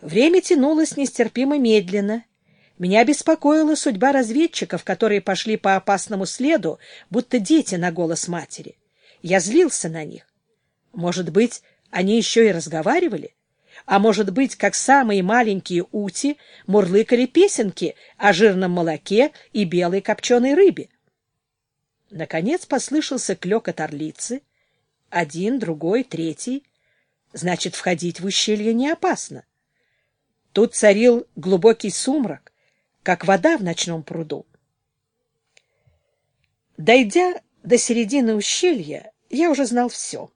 Время тянулось нестерпимо медленно. Меня беспокоила судьба разведчиков, которые пошли по опасному следу, будто дети на голос матери. Я злился на них. Может быть, они еще и разговаривали? А может быть, как самые маленькие ути, мурлыкали песенки о жирном молоке и белой копченой рыбе? Наконец послышался клёкот орлицы. Один, другой, третий. Значит, входить в ущелье не опасно. Тут царил глубокий сумрак, как вода в ночном пруду. Дойдя до середины ущелья, я уже знал все.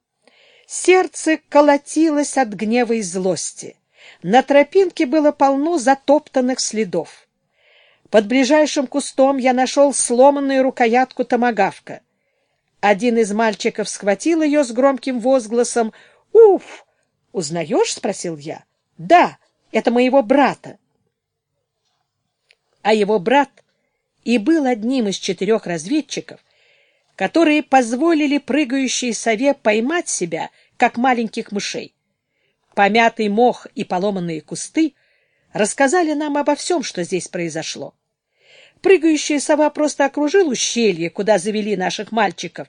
Сердце колотилось от гнева и злости. На тропинке было полно затоптанных следов. Под ближайшим кустом я нашел сломанную рукоятку томагавка. Один из мальчиков схватил ее с громким возгласом «Уф!» «Узнаешь?» — спросил я. «Да, это моего брата». А его брат и был одним из четырех разведчиков, которые позволили прыгающей сове поймать себя, как маленьких мышей. Помятый мох и поломанные кусты рассказали нам обо всем, что здесь произошло. Прыгающая сова просто окружила ущелье, куда завели наших мальчиков,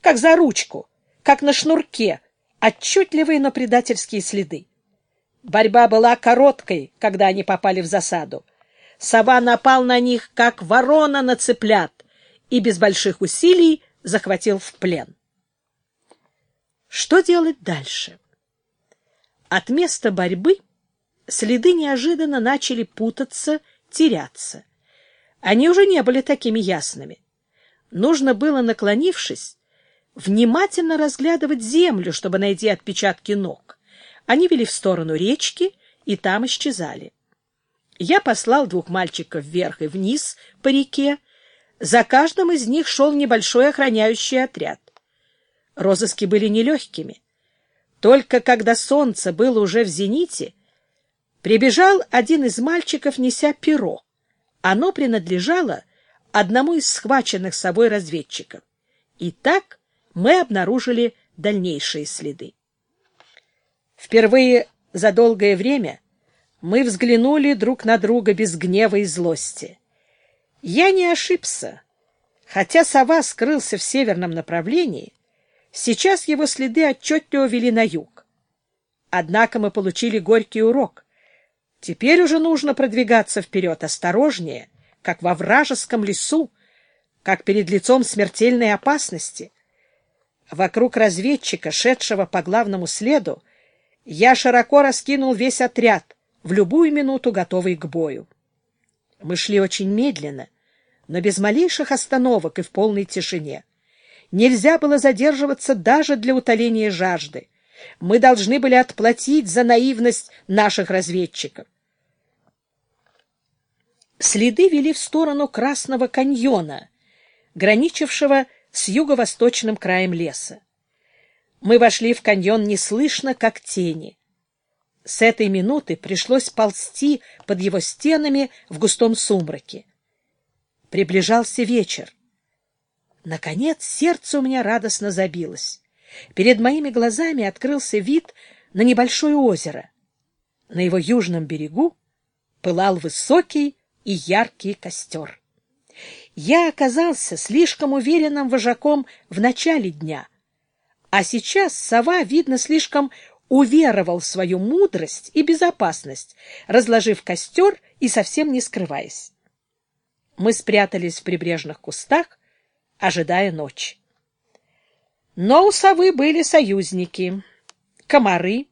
как за ручку, как на шнурке, отчетливые, но предательские следы. Борьба была короткой, когда они попали в засаду. Сова напал на них, как ворона на цыплят, и без больших усилий захватил в плен. Что делать дальше? От места борьбы следы неожиданно начали путаться, теряться. Они уже не были такими ясными. Нужно было, наклонившись, внимательно разглядывать землю, чтобы найти отпечатки ног. Они вели в сторону речки и там исчезали. Я послал двух мальчиков вверх и вниз по реке. За каждым из них шел небольшой охраняющий отряд. Розыски были нелегкими. Только когда солнце было уже в зените, прибежал один из мальчиков, неся перо. Оно принадлежало одному из схваченных собой разведчиков. И так мы обнаружили дальнейшие следы. Впервые за долгое время мы взглянули друг на друга без гнева и злости. Я не ошибся. Хотя сова скрылся в северном направлении, сейчас его следы отчетливо вели на юг. Однако мы получили горький урок. Теперь уже нужно продвигаться вперед осторожнее, как во вражеском лесу, как перед лицом смертельной опасности. Вокруг разведчика, шедшего по главному следу, я широко раскинул весь отряд, в любую минуту готовый к бою. Мы шли очень медленно, но без малейших остановок и в полной тишине. Нельзя было задерживаться даже для утоления жажды. Мы должны были отплатить за наивность наших разведчиков. Следы вели в сторону Красного каньона, граничившего с юго-восточным краем леса. Мы вошли в каньон неслышно, как тени. С этой минуты пришлось ползти под его стенами в густом сумраке. Приближался вечер. Наконец сердце у меня радостно забилось. Перед моими глазами открылся вид на небольшое озеро. На его южном берегу пылал высокий и яркий костер. Я оказался слишком уверенным вожаком в начале дня, а сейчас сова, видно, слишком уверовал в свою мудрость и безопасность, разложив костер и совсем не скрываясь. Мы спрятались в прибрежных кустах, ожидая ночи. Но у совы были союзники, комары,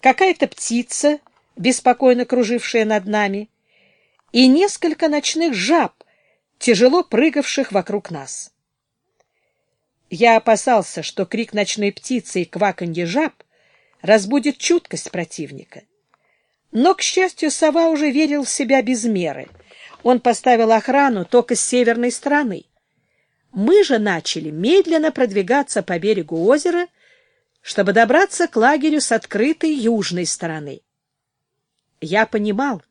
какая-то птица, беспокойно кружившая над нами, и несколько ночных жаб, тяжело прыгавших вокруг нас. Я опасался, что крик ночной птицы и кваканье жаб разбудит чуткость противника. Но, к счастью, сова уже верил в себя без меры. Он поставил охрану только с северной стороны — мы же начали медленно продвигаться по берегу озера, чтобы добраться к лагерю с открытой южной стороны. Я понимал,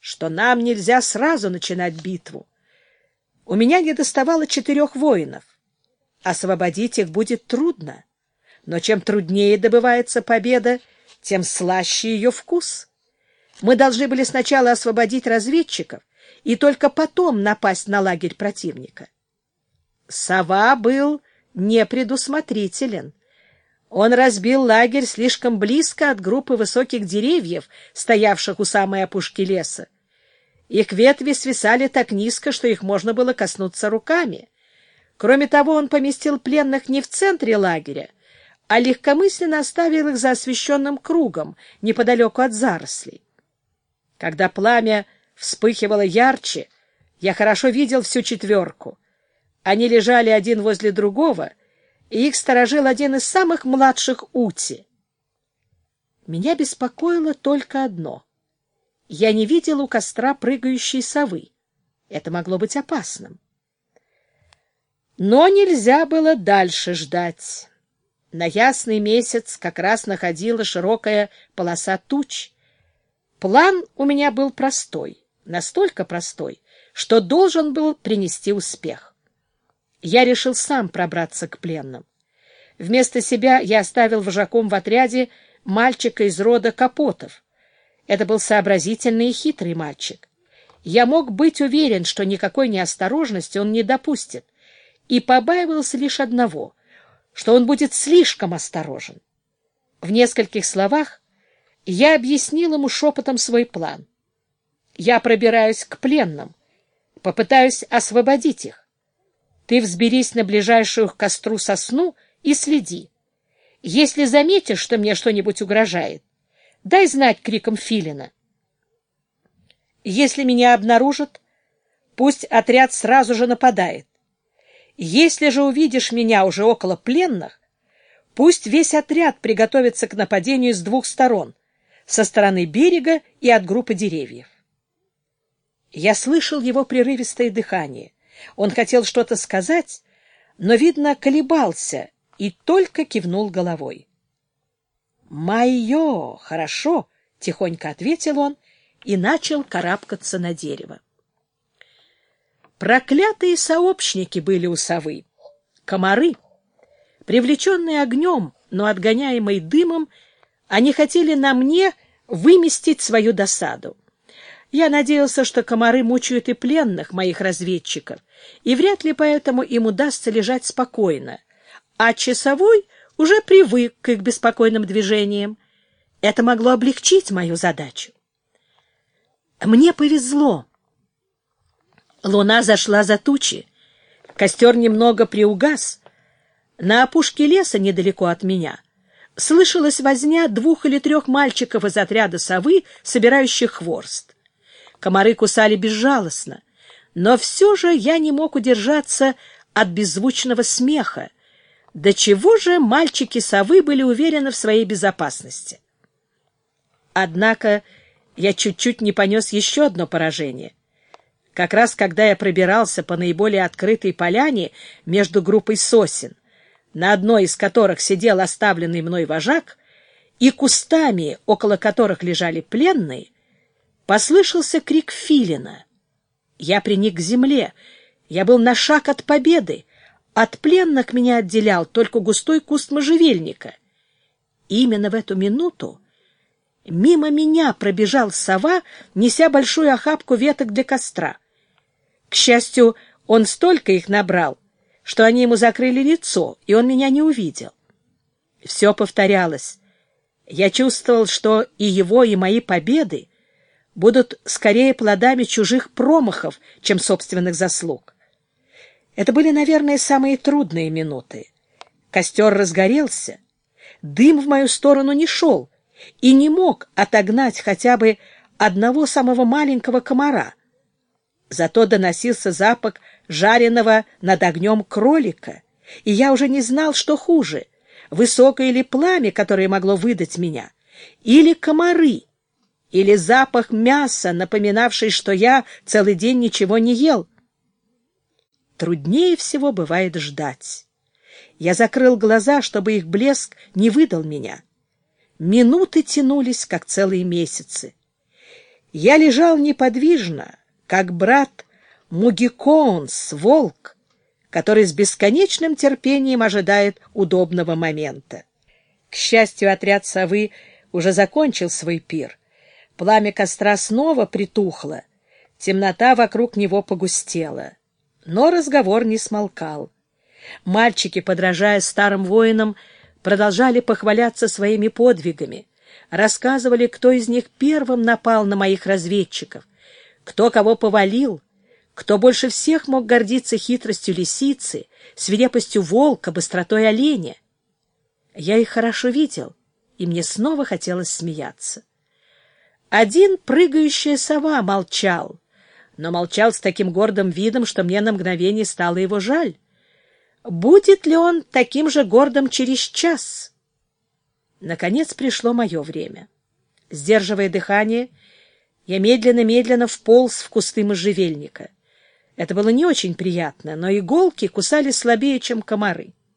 что нам нельзя сразу начинать битву. У меня не доставало четырех воинов. Освободить их будет трудно, но чем труднее добывается победа, тем слаще ее вкус. Мы должны были сначала освободить разведчиков и только потом напасть на лагерь противника. Сова был непредусмотрителен. Он разбил лагерь слишком близко от группы высоких деревьев, стоявших у самой опушки леса. Их ветви свисали так низко, что их можно было коснуться руками. Кроме того, он поместил пленных не в центре лагеря, а легкомысленно оставил их за освещенным кругом, неподалеку от зарослей. Когда пламя вспыхивало ярче, я хорошо видел всю четверку. Они лежали один возле другого, и их сторожил один из самых младших Ути. Меня беспокоило только одно. Я не видел у костра прыгающей совы. Это могло быть опасным. Но нельзя было дальше ждать. На ясный месяц как раз находила широкая полоса туч. План у меня был простой, настолько простой, что должен был принести успех. Я решил сам пробраться к пленным. Вместо себя я оставил вожаком в отряде мальчика из рода Капотов. Это был сообразительный и хитрый мальчик. Я мог быть уверен, что никакой неосторожности он не допустит, и побаивался лишь одного, что он будет слишком осторожен. В нескольких словах я объяснил ему шепотом свой план. Я пробираюсь к пленным, попытаюсь освободить их. Ты взберись на ближайшую к костру сосну и следи. Если заметишь, что мне что-нибудь угрожает, дай знать криком филина. Если меня обнаружат, пусть отряд сразу же нападает. Если же увидишь меня уже около пленных, пусть весь отряд приготовится к нападению с двух сторон, со стороны берега и от группы деревьев. Я слышал его прерывистое дыхание. Он хотел что-то сказать, но, видно, колебался и только кивнул головой. «Майо! Хорошо!» — тихонько ответил он и начал карабкаться на дерево. Проклятые сообщники были у совы. Комары. Привлеченные огнем, но отгоняемые дымом, они хотели на мне выместить свою досаду. Я надеялся, что комары мучают и пленных моих разведчиков, и вряд ли поэтому им удастся лежать спокойно. А часовой уже привык к их беспокойным движениям. Это могло облегчить мою задачу. Мне повезло. Луна зашла за тучи. Костер немного приугас. На опушке леса недалеко от меня слышалась возня двух или трех мальчиков из отряда совы, собирающих хворст. Комары кусали безжалостно, но все же я не мог удержаться от беззвучного смеха. До чего же мальчики-совы были уверены в своей безопасности? Однако я чуть-чуть не понес еще одно поражение. Как раз когда я пробирался по наиболее открытой поляне между группой сосен, на одной из которых сидел оставленный мной вожак, и кустами, около которых лежали пленные, Послышался крик филина. Я приник к земле. Я был на шаг от победы. От пленных меня отделял только густой куст можжевельника. Именно в эту минуту мимо меня пробежал сова, неся большую охапку веток для костра. К счастью, он столько их набрал, что они ему закрыли лицо, и он меня не увидел. Все повторялось. Я чувствовал, что и его, и мои победы будут скорее плодами чужих промахов, чем собственных заслуг. Это были, наверное, самые трудные минуты. Костер разгорелся, дым в мою сторону не шел и не мог отогнать хотя бы одного самого маленького комара. Зато доносился запах жареного над огнем кролика, и я уже не знал, что хуже — высокое или пламя, которое могло выдать меня, или комары — или запах мяса, напоминавший, что я целый день ничего не ел. Труднее всего бывает ждать. Я закрыл глаза, чтобы их блеск не выдал меня. Минуты тянулись, как целые месяцы. Я лежал неподвижно, как брат Мугикоунс, волк, который с бесконечным терпением ожидает удобного момента. К счастью, отряд совы уже закончил свой пир. Пламя костра снова притухло, темнота вокруг него погустела. Но разговор не смолкал. Мальчики, подражая старым воинам, продолжали похваляться своими подвигами, рассказывали, кто из них первым напал на моих разведчиков, кто кого повалил, кто больше всех мог гордиться хитростью лисицы, свирепостью волка, быстротой оленя. Я их хорошо видел, и мне снова хотелось смеяться. Один прыгающая сова молчал, но молчал с таким гордым видом, что мне на мгновение стало его жаль. Будет ли он таким же гордым через час? Наконец пришло мое время. Сдерживая дыхание, я медленно-медленно вполз в кусты можжевельника. Это было не очень приятно, но иголки кусали слабее, чем комары.